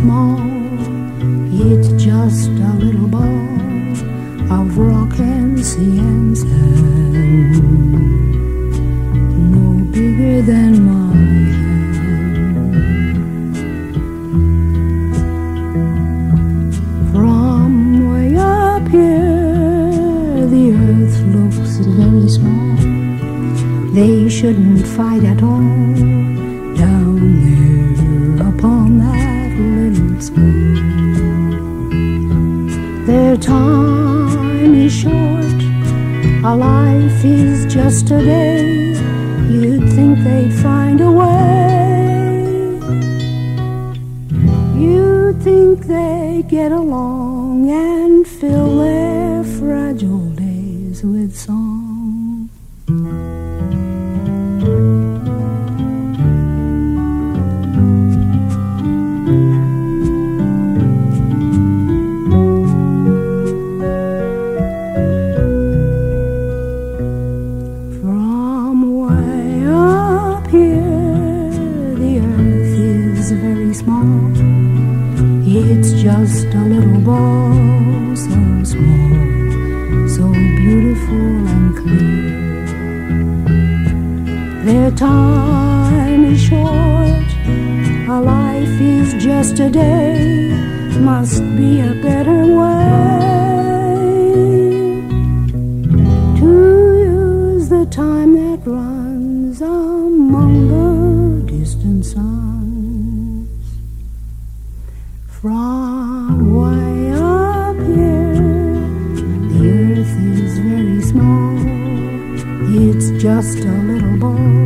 small, it's just a little ball of rock and sand. No bigger than my hand. From way up here, the earth looks very small. They shouldn't fight at all a life is just a day. You'd think they'd find a way. You'd think they'd get along and fill their fragile days with song. It's just a little ball, so small, so beautiful and clear. Their time is short, a life is just a day, must be a better way to use the time that runs among the distant suns. From way up here, the earth is very small. It's just a little ball,